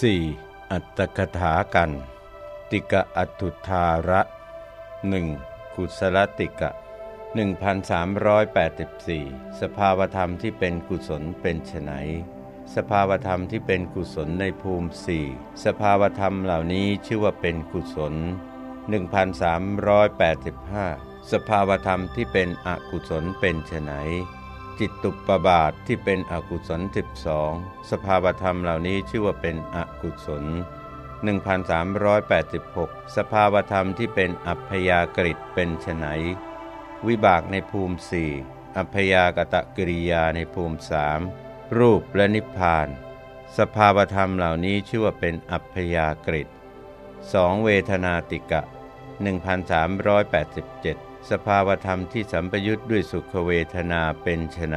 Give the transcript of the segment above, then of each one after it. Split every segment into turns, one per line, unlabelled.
4. อัตตกถากัน ติกะอัตุธาระหนึ่งกุศลติกะ 1384 สภาวธรรมที่เป็นกุศลเป็นไฉนสภาวธรรมที่เป็นกุศลในภูมิสี่สภาวธรรมเหล่านี้ชื่อว่าเป็นกุศล 1385 สภาวธรรมที่เป็นอกุศลเป็นไฉน จิตตุปบาทที่เป็นอกุศล12 สภาวธรรมเหล่านี้ชื่อว่าเป็นอกุศล 1386 สภาวธรรมที่เป็นอัพยากฤิตเป็นไฉนวิบากในภูมิสี่อัพยากตะกิริยาในภูมิสามรูปและนิพพาน สภาวธรรมเหล่านี้ชื่อว่าเป็นอัพยากฤิสองเวทนาติกะ 1387 สภาวธรรมที่สัมปยุทธ์ด้วยสุขเวทนาเป็นไฉน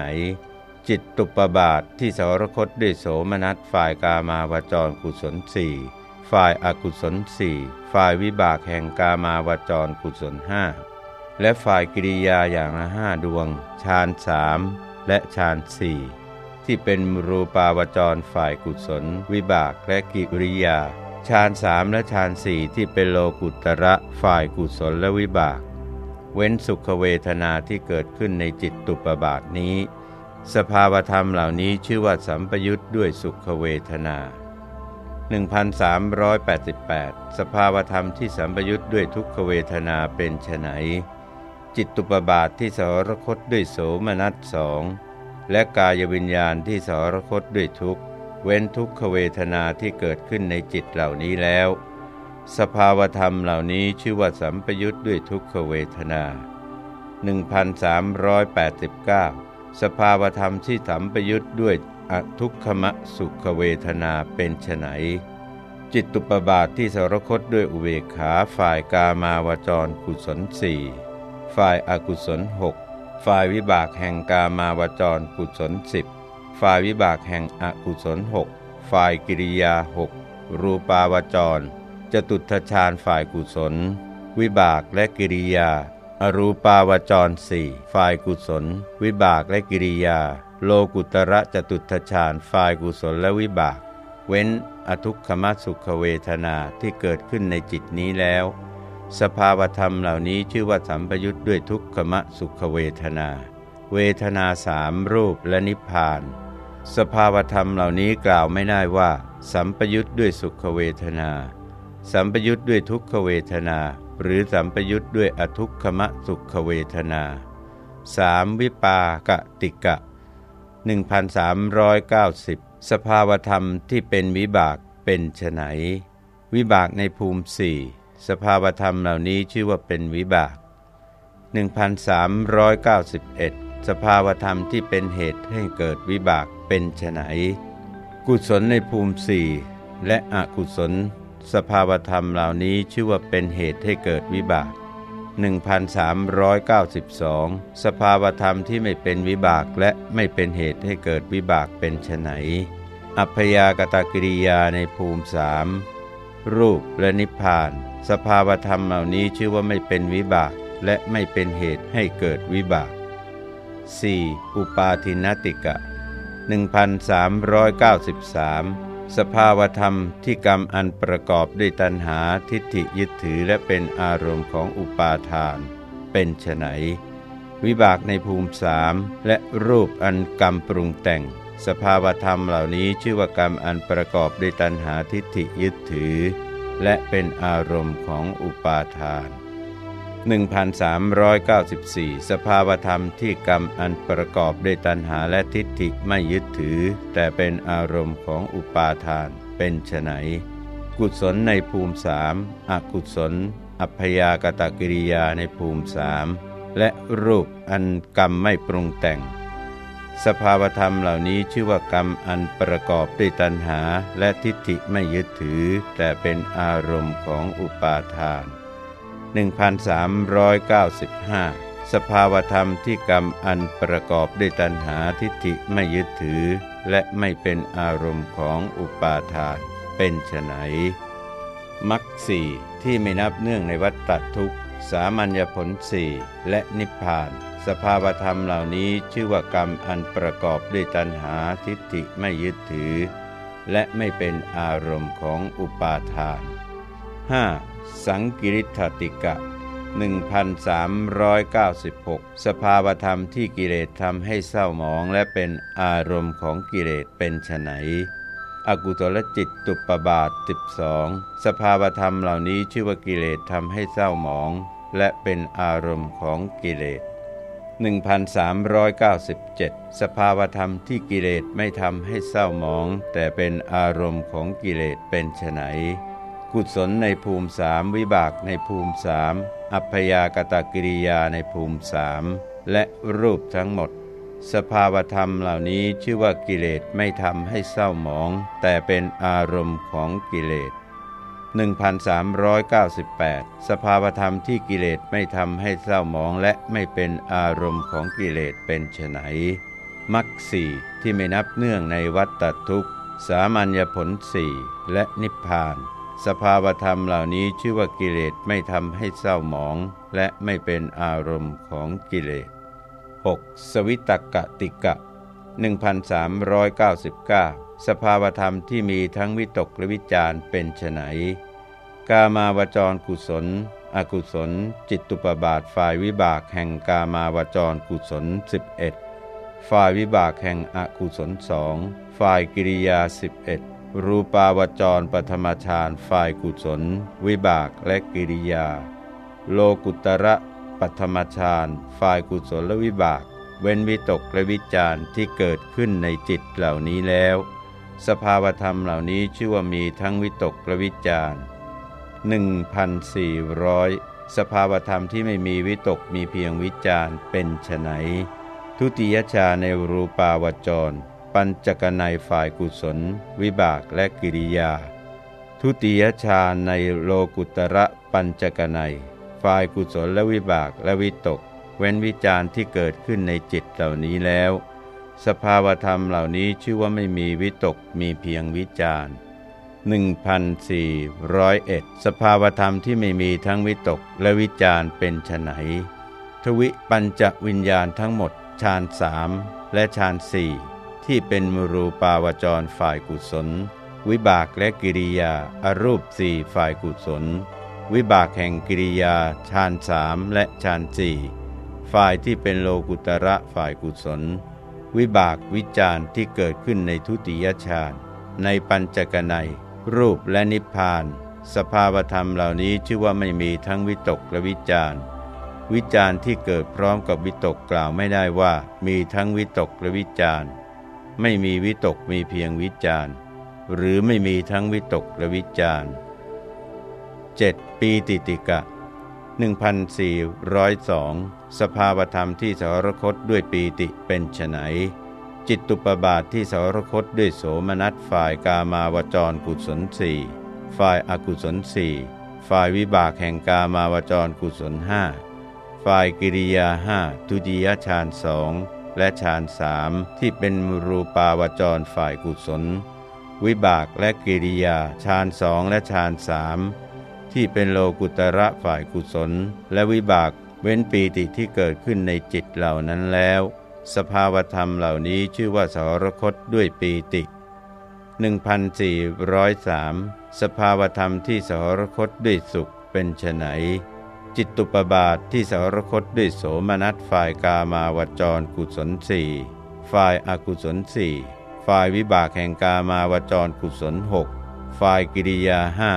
จิตตุปบาทที่สารคตด้วยโสมนัสฝ่ายกามาวจรกุศลสี่ฝ่ายอากุศลสี่ฝ่ายวิบากแห่งกามาวจรกุศลห้าและฝ่ายกิริยาอย่างละห้าดวงฌานสามและฌานสี่ที่เป็นรูปาวจรฝ่ายกุศล วิบากและกิริยาฌานสามและฌานสี่ที่เป็นโลกุตระฝ่ายกุศลและวิบาก เว้นสุขเวทนาที่เกิดขึ้นในจิตตุปบาทนี้ สภาวธรรมเหล่านี้ชื่อว่าสัมปยุทธ์ด้วยสุขเวทนา 1388 สภาวธรรมที่สัมปยุทธ์ด้วยทุกขเวทนาเป็นไฉนจิตตุปบาทที่สรคตด้วยโสมนัสสองและกายวิญญาณที่สรคตด้วยทุกเว้นทุกขเวทนาที่เกิดขึ้นในจิตเหล่านี้แล้ว สภาวธรรมเหล่านี้ชื่อว่าสัมปยุทธ์ด้วยทุกขเวทนา 1389 สภาวธรรมที่สัมปยุทธ์ด้วยอทุกขมะสุขเวทนาเป็นไฉนจิตตุปบาทที่สรคตด้วยอุเบกขาฝ่ายกามาวจรกุศลสี่ฝ่ายอากุศลหกฝ่ายวิบากแห่งกามาวจรกุศลสิบฝ่ายวิบากแห่งอกุศลหกฝ่ายกิริยาหกรูปาวจร จตุทชาญฝ่ายกุศล วิบากและกิริยา อรูปาวจรสี่ฝ่ายกุศล วิบากและกิริยา โลกุตระจตุทชาญฝ่ายกุศลและวิบาก เว้นอทุกขมสุขเวทนาที่เกิดขึ้นในจิตนี้แล้ว สภาวธรรมเหล่านี้ชื่อว่าสัมปยุทธ์ด้วยทุกขมะสุขเวทนา เวทนาสามรูปและนิพพาน สภาวธรรมเหล่านี้กล่าวไม่ได้ว่า สัมปยุทธ์ด้วยสุขเวทนา สัมปยุทธ์ด้วยทุกขเวทนา หรือสัมปยุทธ์ด้วยอทุกขมะสุขเวทนาสามวิปากติกะ 1390 สภาวธรรมที่เป็นวิบากเป็นไฉนวิบากในภูมิสี่สภาวธรรมเหล่านี้ชื่อว่าเป็นวิบาก 1391 สภาวธรรมที่เป็นเหตุให้เกิดวิบากเป็นไฉนกุศลในภูมิสี่และอกุศล สภาวธรรมเหล่านี้ชื่อว่าเป็นเหตุให้เกิดวิบาก 1392 สภาวธรรมที่ไม่เป็นวิบากและไม่เป็นเหตุให้เกิดวิบากเป็นไฉนอัพยากตกิริยาในภูมิสามรูปและนิพพาน สภาวธรรมเหล่านี้ชื่อว่าไม่เป็นวิบาก และไม่เป็นเหตุให้เกิดวิบาก 4. อุปาทินติกะ 1393 สภาวธรรมที่กรรมอันประกอบด้วยตัณหาทิฏฐิยึดถือและเป็นอารมณ์ของอุปาทาน เป็นไฉนวิบากในภูมิสามและรูปอันกรรมปรุงแต่ง สภาวธรรมเหล่านี้ชื่อว่ากรรมอันประกอบด้วยตัณหาทิฏฐิยึดถือ และเป็นอารมณ์ของอุปาทาน 1394 สภาวธรรมที่กรรมอันประกอบด้วยตัณหาและทิฏฐิไม่ยึดถือ แต่เป็นอารมณ์ของอุปาทานเป็นไฉนกุศลในภูมิสามอกุศล อัพยากตกิริยาในภูมิสามและรูปอันกรรมไม่ปรุงแต่ง สภาวธรรมเหล่านี้ชื่อว่ากรรมอันประกอบด้วยตัณหาและทิฏฐิไม่ยึดถือ แต่เป็นอารมณ์ของอุปาทาน 1395 สภาวธรรมที่กรรมอันประกอบด้วยตัณหาทิฏฐิไม่ยึดถือ และไม่เป็นอารมณ์ของอุปาทาน เป็นไฉนมักสี่ที่ไม่นับเนื่องในวัฏฏทุกข์ สามัญญผลสี่และนิพพาน สภาวธรรมเหล่านี้ชื่อว่ากรรมอันประกอบด้วยตัณหาทิฏฐิไม่ยึดถือ และไม่เป็นอารมณ์ของอุปาทาน 5. สังกิริธติกะ 1396 สภาวธรรมที่กิเลสทำให้เศร้าหมองและเป็นอารมณ์ของกิเลสเป็นไฉนอกุศลจิตตุปบาท 12 สภาวธรรมเหล่านี้ชื่อว่ากิเลสทำให้เศร้าหมอง และเป็นอารมณ์ของกิเลส 1397 สภาวธรรมที่กิเลสไม่ทำให้เศร้าหมอง แต่เป็นอารมณ์ของกิเลสเป็นไฉน กุศลในภูมิสามวิบากในภูมิสามอัพยากตกิริยาในภูมิสามและรูปทั้งหมด สภาวธรรมเหล่านี้ชื่อว่ากิเลสไม่ทำให้เศร้าหมอง แต่เป็นอารมณ์ของกิเลส1398 สภาวธรรมที่กิเลสไม่ทำให้เศร้าหมองและไม่เป็นอารมณ์ของกิเลสเป็นไฉนมักสี่ที่ไม่นับเนื่องในวัฏทุกข์ สามัญญผลสี่และนิพพาน สภาวธรรมเหล่านี้ชื่อว่ากิเลสไม่ทำให้เศร้าหมอง และไม่เป็นอารมณ์ของกิเลส 6. สวิตกะติกะ 1399 สภาวธรรมที่มีทั้งวิตกและวิจารเป็นไฉนกามาวจรกุศล อกุศล จิตตุปบาทฝ่ายวิบากแห่งกามาวจรกุศล 11 ฝ่ายวิบากแห่งอกุศลสองฝ่ายกิริยา 11 รูปาวจรปฐมฌานฝ่ายกุศล วิบากและกิริยา โลกุตระปฐมฌานฝ่ายกุศลและวิบาก เว้นวิตกและวิจารที่เกิดขึ้นในจิตเหล่านี้แล้ว สภาวธรรมเหล่านี้ชื่อว่ามีทั้งวิตกและวิจาร1,400 สภาวธรรมที่ไม่มีวิตกมีเพียงวิจารเป็นไฉนทุติยชาในรูปาวจร ปัญจกนัยฝ่ายกุศล วิบากและกิริยา ทุติยชาในโลกุตระปัญจกนัยฝ่ายกุศลและวิบากและวิตก เว้นวิจารที่เกิดขึ้นในจิตเหล่านี้แล้ว สภาวธรรมเหล่านี้ชื่อว่าไม่มีวิตกมีเพียงวิจาร1401 สภาวธรรมที่ไม่มีทั้งวิตกและวิจารเป็นไฉนทวิปัญจวิญญาณทั้งหมดฌานสามและฌานสี่ ที่เป็นมรูปาวจรฝ่ายกุศล วิบากและกิริยาอารูปสี่ฝ่ายกุศล วิบากแห่งกิริยาฌานสามและฌานสี่ฝ่ายที่เป็นโลกุตระฝ่ายกุศล วิบากวิจารที่เกิดขึ้นในทุติยฌานในปัญจกนัย รูปและนิพพาน สภาวธรรมเหล่านี้ชื่อว่าไม่มีทั้งวิตกและวิจารวิจารที่เกิดพร้อมกับวิตกกล่าวไม่ได้ว่า มีทั้งวิตกและวิจาร ไม่มีวิตกมีเพียงวิจารหรือไม่มีทั้งวิตกและวิจาร 7. ปีติติกะ 1402 สภาวธรรมที่สารคตด้วยปีติเป็นไฉนจิตตุปบาทที่สารคตด้วยโสมนัสฝ่ายกามาวจรกุศลสี่ฝ่ายอากุศลสี่ฝ่ายวิบากแห่งกามาวจรกุศลห้าฝ่ายกิริยาห้าทุติยฌานสอง และฌานสามที่เป็นรูปาวจรฝ่ายกุศล วิบากและกิริยาฌานสองและฌานสามที่เป็นโลกุตระฝ่ายกุศล และวิบากเว้นปีติที่เกิดขึ้นในจิตเหล่านั้นแล้ว สภาวธรรมเหล่านี้ชื่อว่าสารคตด้วยปีติ 1403 สภาวธรรมที่สารคตด้วยสุขเป็นไฉน จิตตุปบาทที่สารคตด้วยโสมนัสฝ่ายกามาวจรกุศลสี่ฝ่ายอากุศลสี่ฝ่ายวิบากแห่งกามาวจรกุศลหกฝ่ายกิริยาห้า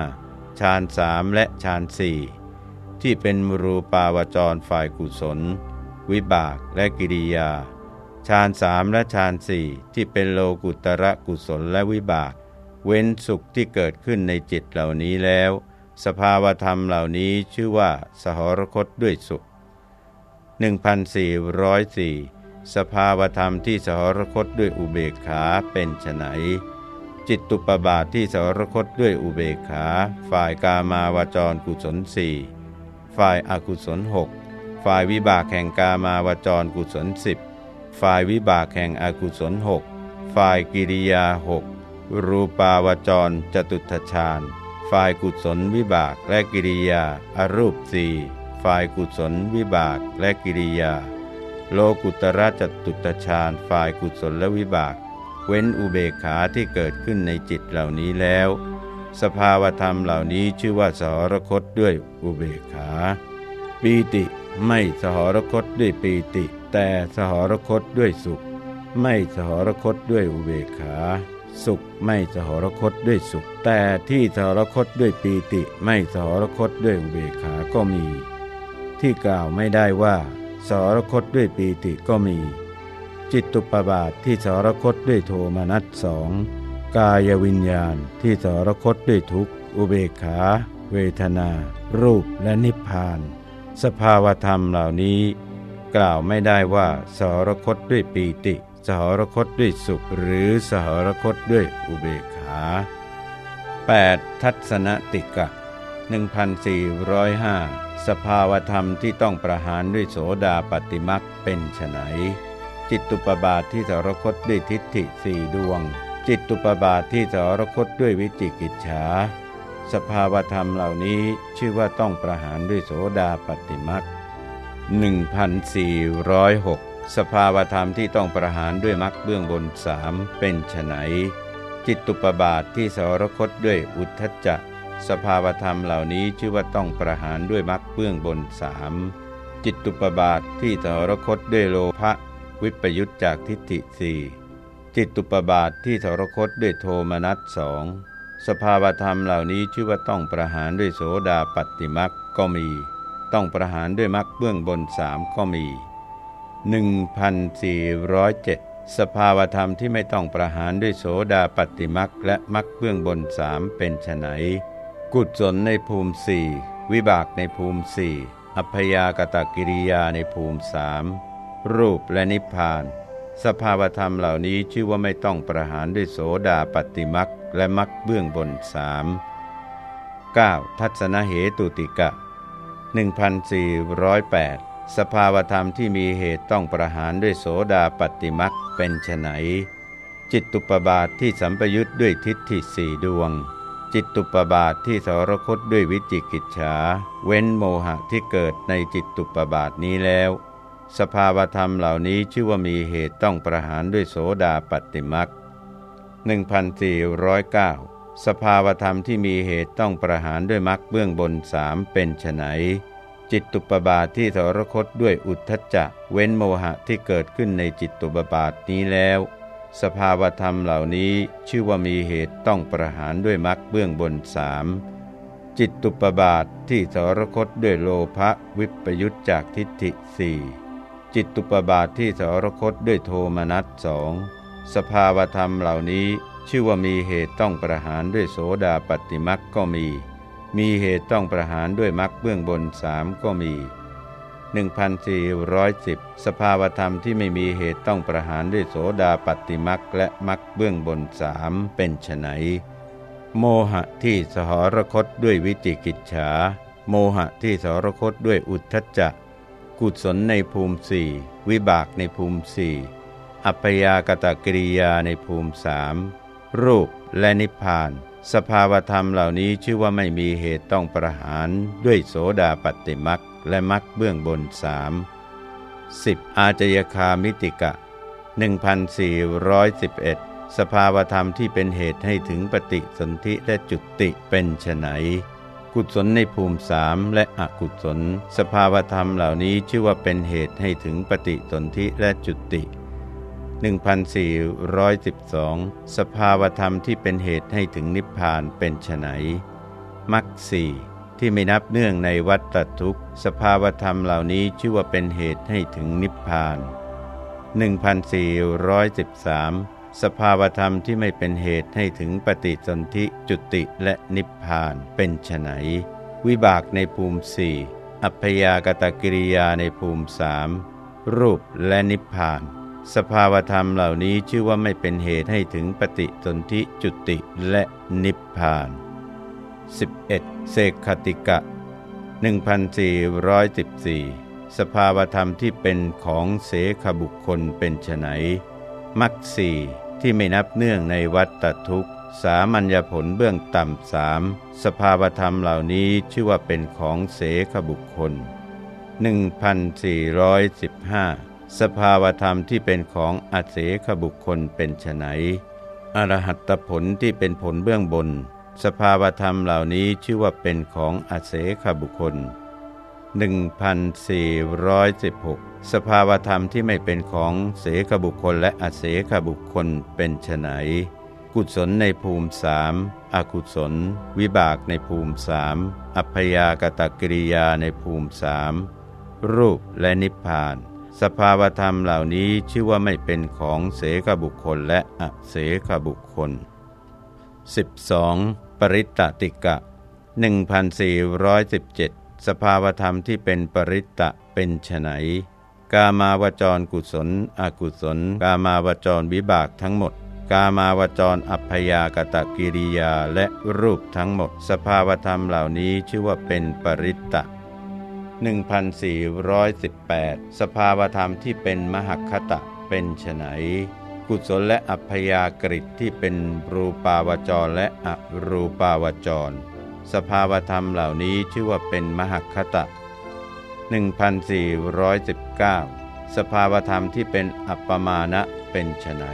ฌานสามและฌานสี่ที่เป็นมรูปาวจรฝ่ายกุศล วิบากและกิริยาฌานสามและฌานสี่ที่เป็นโลกุตระกุศลและวิบาก เว้นสุขที่เกิดขึ้นในจิตเหล่านี้แล้ว สภาวธรรมเหล่านี้ชื่อว่าสหรคตด้วยสุข 1404 สภาวธรรมที่สหรคตด้วยอุเบกขาเป็นไฉนจิตตุปบาทที่สหรคตด้วยอุเบกขา ฝ่ายกามาวจรกุศลสี่ฝ่ายอากุศลหกฝ่ายวิบากแห่งกามาวจรกุศลสิบฝ่ายวิบากแห่งอกุศลหกฝ่ายกิริยาหกรูปาวจรจตุทชาญ ฝ่ายกุศลวิบากและกิริยาอารูปสี่ฝ่ายกุศลวิบากและกิริยา โลกุตระจตุตชาญฝ่ายกุศลและวิบาก เว้นอุเบกขาที่เกิดขึ้นในจิตเหล่านี้แล้ว สภาวธรรมเหล่านี้ชื่อว่าสหรคตด้วยอุเบกขา ปีติไม่สหรคตด้วยปีติ แต่สหรคตด้วยสุข ไม่สหรคตด้วยอุเบกขา สุขไม่สหรคตด้วยสุข แต่ที่สหรคตด้วยปีติไม่สหรคตด้วยอุเบกขาก็มี ที่กล่าวไม่ได้ว่าสหรคตด้วยปีติก็มี จิตตุปบาทที่สหรคตด้วยโทมนัสสองกายวิญญาณที่สหรคตด้วยทุกอุเบกขา เวทนา รูปและนิพพาน สภาวธรรมเหล่านี้ กล่าวไม่ได้ว่าสหรคตด้วยปีติ สหรคตด้วยสุขหรือสหรคตด้วยอุเบกขา 8. ทัศนติกะ 1405 สภาวธรรมที่ต้องประหารด้วยโสดาปฏิมักเป็นไฉนจิตตุปบาทที่สารคตด้วยทิฏฐิสี่ดวง จิตตุปบาทที่สารคตด้วยวิจิกิจฉา สภาวธรรมเหล่านี้ชื่อว่าต้องประหารด้วยโสดาปฏิมัก1406 สภาวธรรมที่ต้องประหารด้วยมักเบื้องบนสามเป็นไฉนจิตตุปบาทที่สารคตด้วยอุทธจักสภาวธรรมเหล่านี้ชื่อว่าต้องประหารด้วยมรรคเบื้องบนสามจิตตุปบาทที่สรคตด้วยโลภะวิปยุตจากทิฏฐิสี่จิตตุปบาทที่สรคตด้วยโทมนัสสองสภาวธรรมเหล่านี้ชื่อว่าต้องประหารด้วยโสดาปฏิมักก็มี ต้องประหารด้วยมรรคเบื้องบนสามก็มี 1407 สภาวธรรมที่ไม่ต้องประหารด้วยโสดาปฏิมักและมรรคเบื้องบนสามเป็นไฉนกุศลในภูมิสี่วิบากในภูมิสี่อัพยากตกิริยาในภูมิสามรูปและนิพพาน สภาวธรรมเหล่านี้ชื่อว่าไม่ต้องประหารด้วยโสดาปฏิมักและมักเบื้องบนสาม 9. ทัศนเหตุติกะ 1408 สภาวธรรมที่มีเหตุต้องประหารด้วยโสดาปฏิมักเป็นไฉนจิตตุปบาทที่สัมปยุทธ์ด้วยทิฏฐิสี่ดวง จิตตุปบาทที่สรคตด้วยวิจิกิจฉา เว้นโมหะที่เกิดในจิตตุปบาทนี้แล้ว สภาวธรรมเหล่านี้ชื่อว่ามีเหตุต้องประหารด้วยโสดาปฏิมัก1409 สภาวธรรมที่มีเหตุต้องประหารด้วยมักเบื้องบนสามเป็นไฉน จิตตุปบาทที่สรคตด้วยอุทธจักเว้นโมหะที่เกิดขึ้นในจิตตุปบาทนี้แล้ว สภาวธรรมเหล่านี้ชื่อว่ามีเหตุต้องประหารด้วยมรรคเบื้องบนสามจิตตุปบาทที่สรคตด้วยโลภะวิปยุตจากทิฏฐิสี่จิตตุปบาทที่สรคตด้วยโทมนัสสองสภาวธรรมเหล่านี้ชื่อว่ามีเหตุต้องประหารด้วยโสดาปฏิมักก็มี มีเหตุต้องประหารด้วยมรรคเบื้องบนสามก็มี 1410 สภาวธรรมที่ไม่มีเหตุต้องประหารด้วยโสดาปฏิมักและมักเบื้องบนสามเป็นไฉนโมหะที่สหรคตด้วยวิจิกิจฉา โมหะที่สหรคตด้วยอุทธจักกุศลในภูมิสี่วิบากในภูมิสี่อัพยากตกิริยาในภูมิสามรูปและนิพพาน สภาวธรรมเหล่านี้ชื่อว่าไม่มีเหตุต้องประหารด้วยโสดาปฏิมักและมักเบื้องบนสามสิบอาจยคามิติกะ 1411 สภาวธรรมที่เป็นเหตุให้ถึงปฏิสนธิและจุติเป็นไฉนกุศลในภูมิสามและอกุศล สภาวธรรมเหล่านี้ชื่อว่าเป็นเหตุให้ถึงปฏิสนธิและจุติ 1412 สภาวธรรมที่เป็นเหตุให้ถึงนิพพานเป็นไฉนมักสี่ที่ไม่นับเนื่องในวัฏทุกข์ สภาวธรรมเหล่านี้ชื่อว่าเป็นเหตุให้ถึงนิพพาน 1413 สภาวธรรมที่ไม่เป็นเหตุให้ถึงปฏิสนธิจุติและนิพพานเป็นไฉนวิบากในภูมิสี่อัพยากตกิริยาในภูมิสามรูปและนิพพาน สภาวธรรมเหล่านี้ชื่อว่าไม่เป็นเหตุให้ถึงปฏิสนธิจุติและนิพพาน 11 เสกขติกะ 1414 สภาวธรรมที่เป็นของเสขบุคคลเป็นไฉนมักสี่ที่ไม่นับเนื่องในวัฏทุกข์ สามัญญผลเบื้องต่ำสามสภาวธรรมเหล่านี้ชื่อว่าเป็นของเสขบุคคล 1415 สภาวธรรมที่เป็นของอาเสขบุคคลเป็นไฉนอรหัตผลที่เป็นผลเบื้องบน สภาวธรรมเหล่านี้ชื่อว่าเป็นของอาเสขบุคคล 1416 สภาวธรรมที่ไม่เป็นของเสขบุคคลและอาเสขบุคคลเป็นไฉนกุศลในภูมิสามอกุศล วิบากในภูมิสามอัพยากตกิริยาในภูมิสามรูปและนิพพาน สภาวธรรมเหล่านี้ชื่อว่าไม่เป็นของเสกบุคคลและอเสกบุคคล 12. ปริตตติกะ 1417 สภาวธรรมที่เป็นปริตตะเป็นไนกามาวจรกุศล อกุศล กามาวจรวิบากทั้งหมด กามาวจรอัพยากตะกิริยาและรูปทั้งหมด สภาวธรรมเหล่านี้ชื่อว่าเป็นปริตตะ 1418 สภาวธรรมที่เป็นมหคตะเป็นไฉนกุศลและอัพยากฤิที่เป็นรูปาวจรและอรูปาวจร สภาวธรรมเหล่านี้ชื่อว่าเป็นมหคตะ 1419 สภาวธรรมที่เป็นอัปปมาณะเป็นไฉน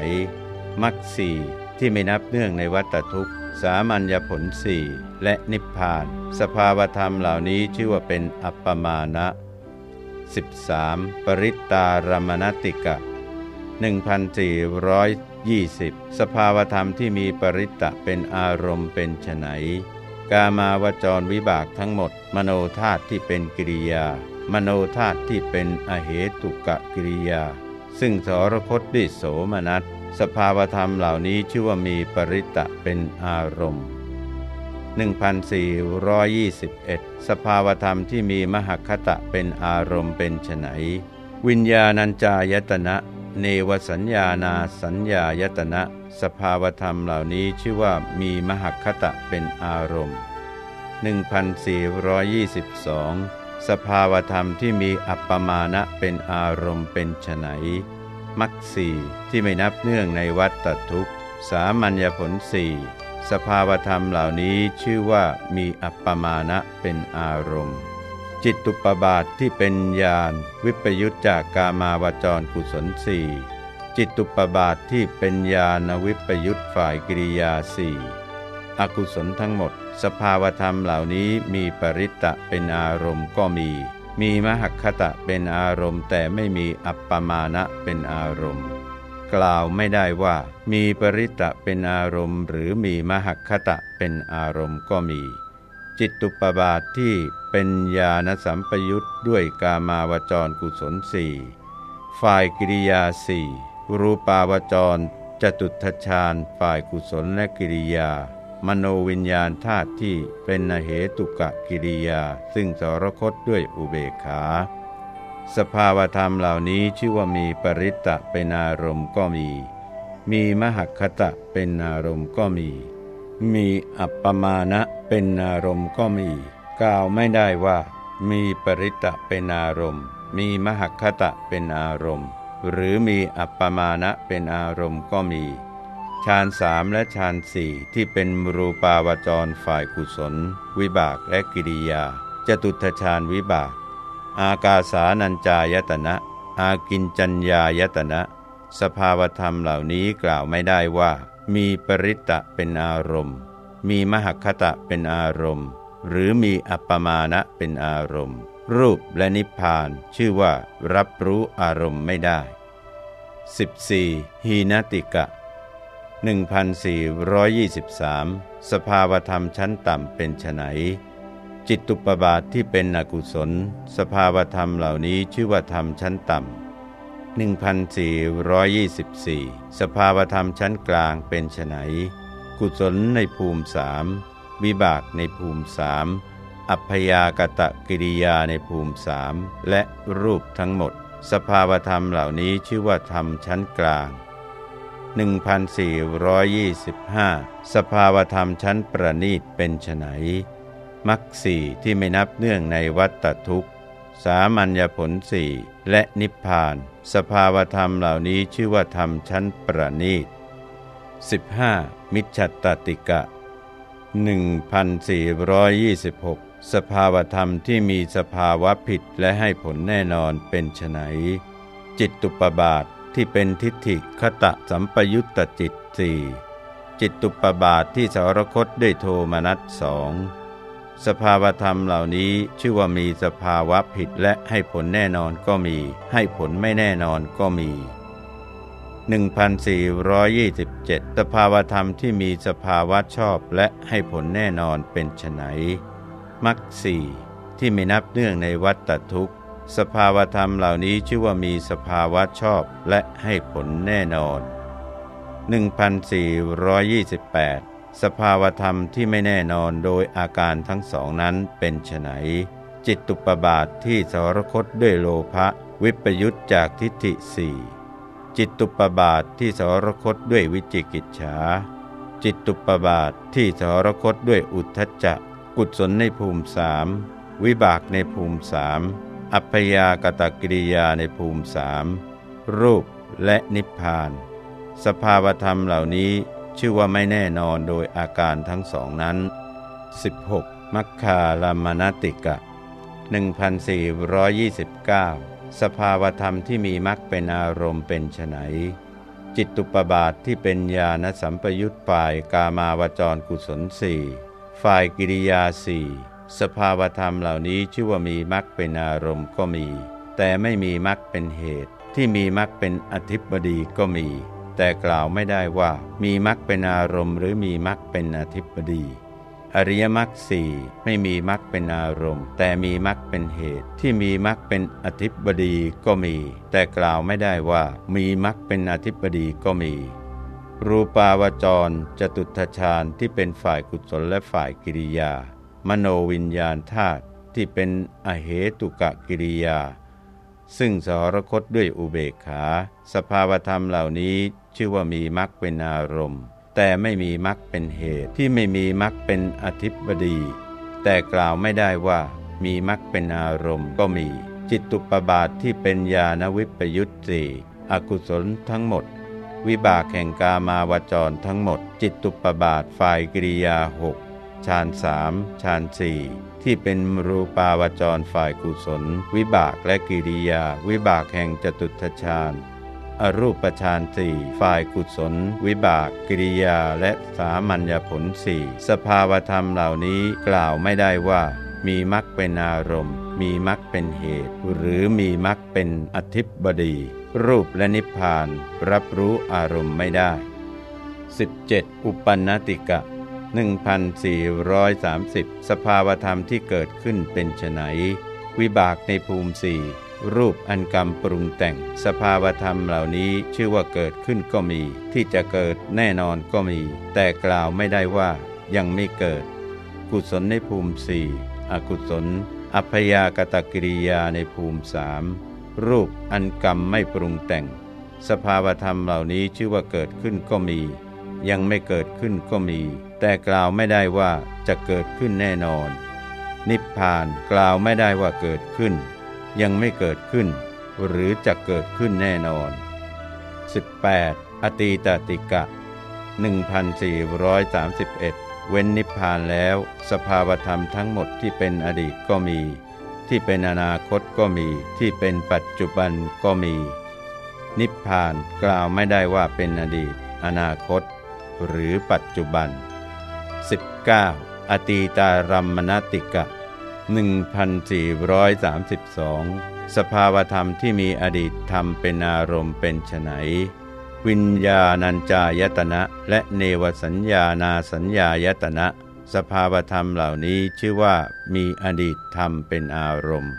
มรรคสี่ที่ไม่นับเนื่องในวัตทุกข์ สามัญญผลสี่และนิพพาน สภาวธรรมเหล่านี้ชื่อว่าเป็นอัปปมาณะ 13. ปริตารมณติกะ 1420 สภาวธรรมที่มีปริตะเป็นอารมณ์เป็นไนกามาวจรวิบากทั้งหมด มโนธาตุที่เป็นกิริยา มโนธาตุที่เป็นอเหตุกะกิริยา ซึ่งสรคตด้วยโสมนัส สภาวธรรมเหล่านี้ชื่อว่ามีปริตะเป็นอารมณ์ 1421 สภาวธรรมที่มีมหคตะเป็นอารมณ์เป็นไฉนวิญญาณัญจายตนะ เนวสัญญานาสัญญายตนะ สภาวธรรมเหล่านี้ชื่อว่ามีมหคตะเป็นอารมณ์ 1422 สภาวธรรมที่มีอัปปมาณะเป็นอารมณ์เป็นไฉน มรรคสี่ที่ไม่นับเนื่องในวัฏตทุกสามัญญผลสี่สภาวธรรมเหล่านี้ชื่อว่ามีอัปปมาณะเป็นอารมณ์ จิตตุปบาทที่เป็นญาณวิปยุตจากกามาวจรกุศลสี่จิตตุปบาทที่เป็นญาณวิปยุตฝ่ายกิริยาสี่อกุศลทั้งหมด สภาวธรรมเหล่านี้มีปริตตะเป็นอารมณ์ก็มี มีมหคตะเป็นอารมณ์ แต่ไม่มีอัปปมาณะเป็นอารมณ์ กล่าวไม่ได้ว่า มีปริตะเป็นอารมณ์ หรือมีมหคตะเป็นอารมณ์ก็มี จิตตุปบาทที่เป็นญาณสัมปยุตด้วยกามาวจรกุศลสี่ฝ่ายกิริยาสี่รูปาวจรจตุทชาญฝ่ายกุศลและกิริยา มโนวิญญาณธาตุที่เป็นนเหตุกะกิริยา ซึ่งสรคตด้วยอุเบกขา สภาวธรรมเหล่านี้ชื่อว่ามีปริตตะเป็นอารมณ์ก็มี มีมหคตะเป็นอารมณ์ก็มี มีอัปปมาณะเป็นอารมณ์ก็มี กล่าวไม่ได้ว่า มีปริตตะเป็นอารมณ์ มีมหคตะเป็นอารมณ์ หรือมีอัปปมาณะเป็นอารมณ์ก็มี ฌานสามและฌานสี่ที่เป็นรูปาวจรฝ่ายกุศล วิบากและกิริยาจตุทฌานวิบาก อากาสานัญจายตนะ อากินจัญญายตนะ สภาวธรรมเหล่านี้กล่าวไม่ได้ว่า มีปริตตะเป็นอารมณ์ มีมหคตะเป็นอารมณ์ หรือมีอัปปมาณะเป็นอารมณ์ รูปและนิพพานชื่อว่ารับรู้อารมณ์ไม่ได้ 14. หีนติกะ 1423 สภาวธรรมชั้นต่ำเป็นไฉนจิตตุปบาทที่เป็นอกุศล สภาวธรรมเหล่านี้ชื่อว่าธรรมชั้นต่ำ1424 สภาวธรรมชั้นกลางเป็นไฉนกุศลในภูมิสามวิบากในภูมิสามอัพยากตะกิริยาในภูมิสามและรูปทั้งหมด สภาวธรรมเหล่านี้ชื่อว่าธรรมชั้นกลาง 1425 สภาวธรรมชั้นประณีตเป็นไฉนมรรคสี่ที่ไม่นับเนื่องในวัตทุกข์ สามัญญผลสี่และนิพพาน สภาวธรรมเหล่านี้ชื่อว่าธรรมชั้นประณีต 15. มิจฉตตติกะ 1426 สภาวธรรมที่มีสภาวะผิดและให้ผลแน่นอนเป็นไฉนจิตตุปบาท ที่เป็นทิฏฐิคตะสัมปยุตตจิตสี่จิตตุปบาทที่สารคตด้วยโทมนัสสองสภาวธรรมเหล่านี้ชื่อว่ามีสภาวะผิดและให้ผลแน่นอนก็มี ให้ผลไม่แน่นอนก็มี 1427 สภาวธรรมที่มีสภาวะชอบและให้ผลแน่นอนเป็นไฉนมักสี่ที่ไม่นับเนื่องในวัฏทุกข์ สภาวธรรมเหล่านี้ชื่อว่ามีสภาวะชอบและให้ผลแน่นอน 1428 สภาวธรรมที่ไม่แน่นอนโดยอาการทั้งสองนั้นเป็นไฉนจิตตุปบาทที่สรคตด้วยโลภะวิปยุตจากทิฏฐิสี่จิตตุปบาทที่สรคตด้วยวิจิกิจฉาจิตตุปบาทที่สรคตด้วยอุทธจักกุศลในภูมิสามวิบากในภูมิสาม อัพยากตกิริยาในภูมิสามรูปและนิพพาน สภาวธรรมเหล่านี้ชื่อว่าไม่แน่นอนโดยอาการทั้งสองนั้น 16. มัคคาลามนติกะ 1429 สภาวธรรมที่มีมัคเป็นอารมณ์เป็นไฉนจิตตุปบาทที่เป็นญาณสัมปยุตฝ่ายกามาวจรกุศลสี่ฝ่ายกิริยาสี่ สภาวธรรมเหล่านี้ชื่อว่ามีมรรคเป็นอารมณ์ก็มี แต่ไม่มีมรรคเป็นเหตุ ที่มีมรรคเป็นอธิบดีก็มี แต่กล่าวไม่ได้ว่า มีมรรคเป็นอารมณ์ หรือมีมรรคเป็นอธิบดี อริยมรรคสี่ไม่มีมรรคเป็นอารมณ์ แต่มีมรรคเป็นเหตุ ที่มีมรรคเป็นอธิบดีก็มี แต่กล่าวไม่ได้ว่า มีมรรคเป็นอธิบดีก็มี รูปาวจรจตุทชาญที่เป็นฝ่ายกุศลและฝ่ายกิริยา มโนวิญญาณธาตุที่เป็นอเหตุกะกิริยา ซึ่งสหรคตด้วยอุเบกขา สภาวธรรมเหล่านี้ชื่อว่ามีมรรคเป็นอารมณ์ แต่ไม่มีมรรคเป็นเหตุที่ไม่มีมรรคเป็นอธิบดี แต่กล่าวไม่ได้ว่ามีมรรคเป็นอารมณ์ก็มี จิตตุปบาทที่เป็นญาณวิปยุตติอกุศลทั้งหมด วิบากแห่งกามาวจรทั้งหมด จิตตุปบาทฝ่ายกิริยาหก ฌานสามฌานสี่ที่เป็นรูปาวจรฝ่ายกุศล วิบากและกิริยา วิบากแห่งจตุทฌานอรูปฌานสี่ฝ่ายกุศล วิบาก กิริยาและสามัญญผลสี่สภาวธรรมเหล่านี้กล่าวไม่ได้ว่า มีมรรคเป็นอารมณ์ มีมรรคเป็นเหตุ หรือมีมรรคเป็นอธิบดี รูปและนิพพาน รับรู้อารมณ์ไม่ได้ 17. อุปันติกะ 1430 สภาวธรรมที่เกิดขึ้นเป็นไฉนวิบากในภูมิสี่รูปอันกรรมปรุงแต่ง สภาวธรรมเหล่านี้ชื่อว่าเกิดขึ้นก็มี ที่จะเกิดแน่นอนก็มี แต่กล่าวไม่ได้ว่ายังไม่เกิด กุศลในภูมิสี่อกุศล อัพยากตกิริยาในภูมิสามรูปอันกรรมไม่ปรุงแต่ง สภาวธรรมเหล่านี้ชื่อว่าเกิดขึ้นก็มี ยังไม่เกิดขึ้นก็มี แต่กล่าวไม่ได้ว่าจะเกิดขึ้นแน่นอน นิพพานกล่าวไม่ได้ว่าเกิดขึ้น ยังไม่เกิดขึ้น หรือจะเกิดขึ้นแน่นอน 18. อตีตติกะ 1431 เว้นนิพพานแล้ว สภาวธรรมทั้งหมดที่เป็นอดีตก็มี ที่เป็นอนาคตก็มี ที่เป็นปัจจุบันก็มี นิพพานกล่าวไม่ได้ว่าเป็นอดีต อนาคต หรือปัจจุบัน 19. อตีตารัมมนติกะ 1432 สภาวธรรมที่มีอดีตธรรมเป็นอารมณ์เป็นไฉนวิญญาณัญจายตนะ และเนวสัญญานาสัญญายตนะ สภาวธรรมเหล่านี้ชื่อว่ามีอดีตธรรมเป็นอารมณ์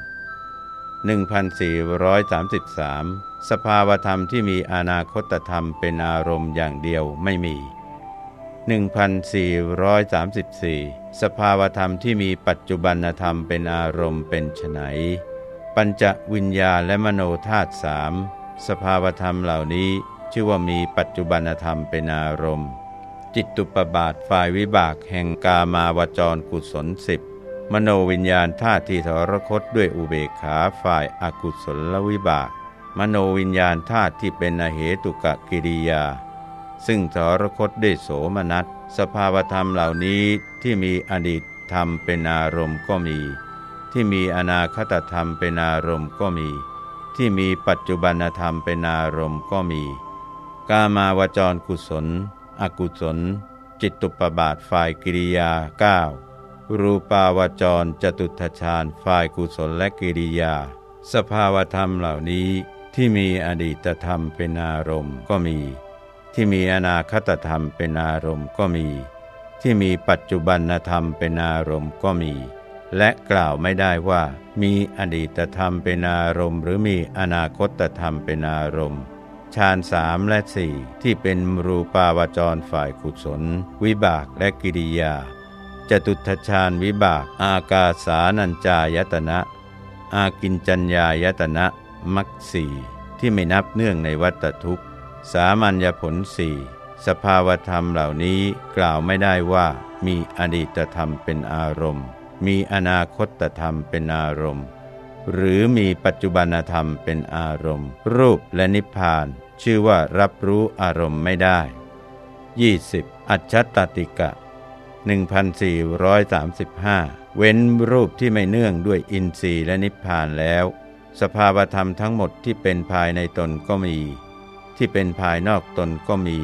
1433 สภาวธรรมที่มีอนาคตธรรมเป็นอารมณ์อย่างเดียวไม่มี 1434 สภาวธรรมที่มีปัจจุบันธรรมเป็นอารมณ์เป็นไฉนปัญจวิญญาและมโนธาตุสามสภาวธรรมเหล่านี้ชื่อว่ามีปัจจุบันธรรมเป็นอารมณ์ จิตตุปบาทฝ่ายวิบากแห่งกามาวจรกุศลสิบมโนวิญญาณธาตุที่ทรคตด้วยอุเบกขาฝ่ายอากุศลวิบาก มโนวิญญาณธาตุที่เป็นอเหตุกะกิริยา ซึ่งทรคตด้วยโสมนัสสภาวธรรมเหล่านี้ที่มีอดีตธรรมเป็นอารมณ์ก็มี ที่มีอนาคตธรรมเป็นอารมณ์ก็มี ที่มีปัจจุบันธรรมเป็นอารมณ์ก็มี กามาวจรกุศล อกุศล จิตตุปบาทฝ่ายกิริยา 9 รูปาวจรจตุทชาญฝ่ายกุศลและกิริยา สภาวธรรมเหล่านี้ที่มีอดีตธรรมเป็นอารมณ์ก็มี ที่มีอนาคตธรรมเป็นอารมณ์ก็มี ที่มีปัจจุบันธรรมเป็นอารมณ์ก็มี และกล่าวไม่ได้ว่า มีอดีตธรรมเป็นอารมณ์ หรือมีอนาคตธรรมเป็นอารมณ์ฌานสามและสี่ที่เป็นรูปาวจรฝ่ายกุศล วิบากและกิริยาจตุทชาญวิบาก อากาสานัญจายตนะ อากินจัญญายตนะมักสีที่ไม่นับเนื่องในวัตทุกข์ สามัญญผลสี่สภาวธรรมเหล่านี้กล่าวไม่ได้ว่า มีอดีตธรรมเป็นอารมณ์ มีอนาคตธรรมเป็นอารมณ์ หรือมีปัจจุบันธรรมเป็นอารมณ์ รูปและนิพพาน ชื่อว่ารับรู้อารมณ์ไม่ได้ 20. อัจฉตติกะ 1435 เว้นรูปที่ไม่เนื่องด้วยอินทรีย์และนิพพานแล้ว สภาวธรรมทั้งหมดที่เป็นภายในตนก็มี ที่เป็นภายนอกตนก็มี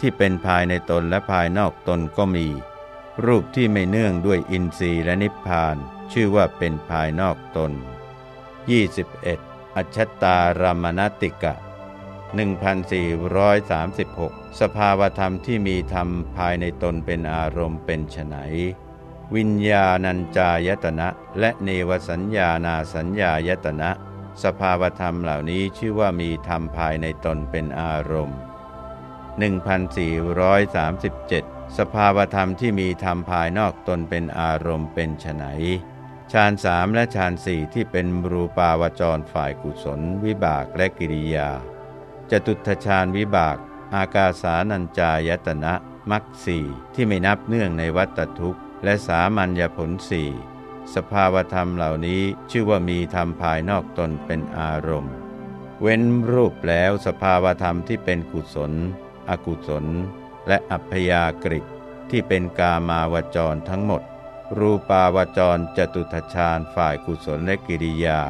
ที่เป็นภายในตนและภายนอกตนก็มี รูปที่ไม่เนื่องด้วยอินทรีย์และนิพพาน ชื่อว่าเป็นภายนอกตน 21. อัจฉตารามณติกะ 1436 สภาวธรรมที่มีธรรมภายในตนเป็นอารมณ์เป็นไฉนวิญญาณัญจายตนะ และเนวสัญญานาสัญญายตนะ สภาวธรรมเหล่านี้ชื่อว่ามีธรรมภายในตนเป็นอารมณ์ 1437 สภาวธรรมที่มีธรรมภายนอกตนเป็นอารมณ์เป็นไฉนฌานสามและฌานสี่ที่เป็นรูปาวจรฝ่ายกุศล วิบากและกิริยาจตุทฌานวิบาก อากาสานัญจายตนะมักสี่ที่ไม่นับเนื่องในวัตทุกข์ และสามัญญผลสี่ สภาวธรรมเหล่านี้ชื่อว่ามีธรรมภายนอกตนเป็นอารมณ์ เว้นรูปแล้วสภาวธรรมที่เป็นกุศล อกุศล และอัพยากฤิที่เป็นกามาวจรทั้งหมด รูปาวจรจตุทชาญฝ่ายกุศลและกิริยา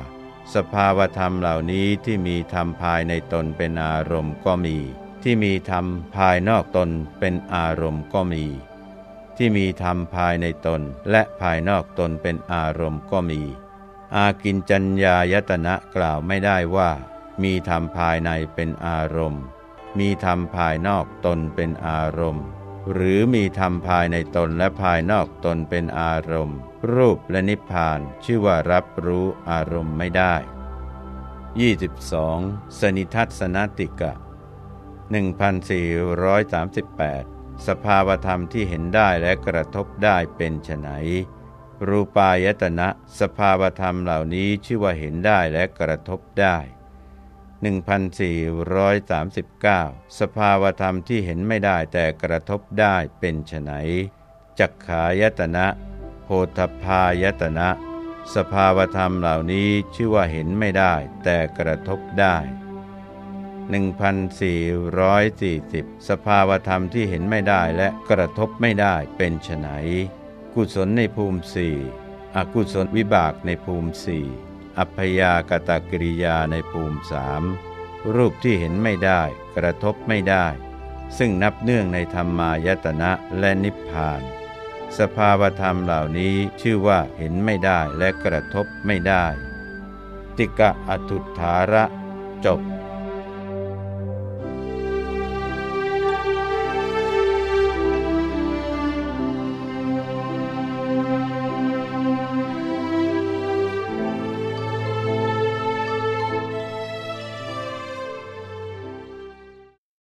สภาวธรรมเหล่านี้ที่มีธรรมภายในตนเป็นอารมณ์ก็มี ที่มีธรรมภายนอกตนเป็นอารมณ์ก็มี ที่มีธรรมภายในตนและภายนอกตนเป็นอารมณ์ก็มี อากินจัญญายตนะกล่าวไม่ได้ว่า มีธรรมภายในเป็นอารมณ์ มีธรรมภายนอกตนเป็นอารมณ์ หรือมีธรรมภายในตนและภายนอกตนเป็นอารมณ์ รูปและนิพพานชื่อว่ารับรู้อารมณ์ไม่ได้ 22. สนิทัศนติกะ 1438 สภาวธรรมที่เห็นได้และกระทบได้เป็นไฉนรูปายตนะสภาวธรรมเหล่านี้ชื่อว่าเห็นได้และกระทบได้ 1439 สภาวธรรมที่เห็นไม่ได้แต่กระทบได้เป็นไฉนจักขายตนะโพธพายตนะ สภาวธรรมเหล่านี้ชื่อว่าเห็นไม่ได้แต่กระทบได้ 1440 สภาวธรรมที่เห็นไม่ได้และกระทบไม่ได้เป็นไฉนกุศลในภูมิสี่อกุศลวิบากในภูมิสี่อัพยากตากริยาในภูมิสามรูปที่เห็นไม่ได้กระทบไม่ได้ ซึ่งนับเนื่องในธรรมายตนะและนิพพาน สภาวธรรมเหล่านี้ชื่อว่าเห็นไม่ได้และกระทบไม่ได้ ติกะอทุถาระจบ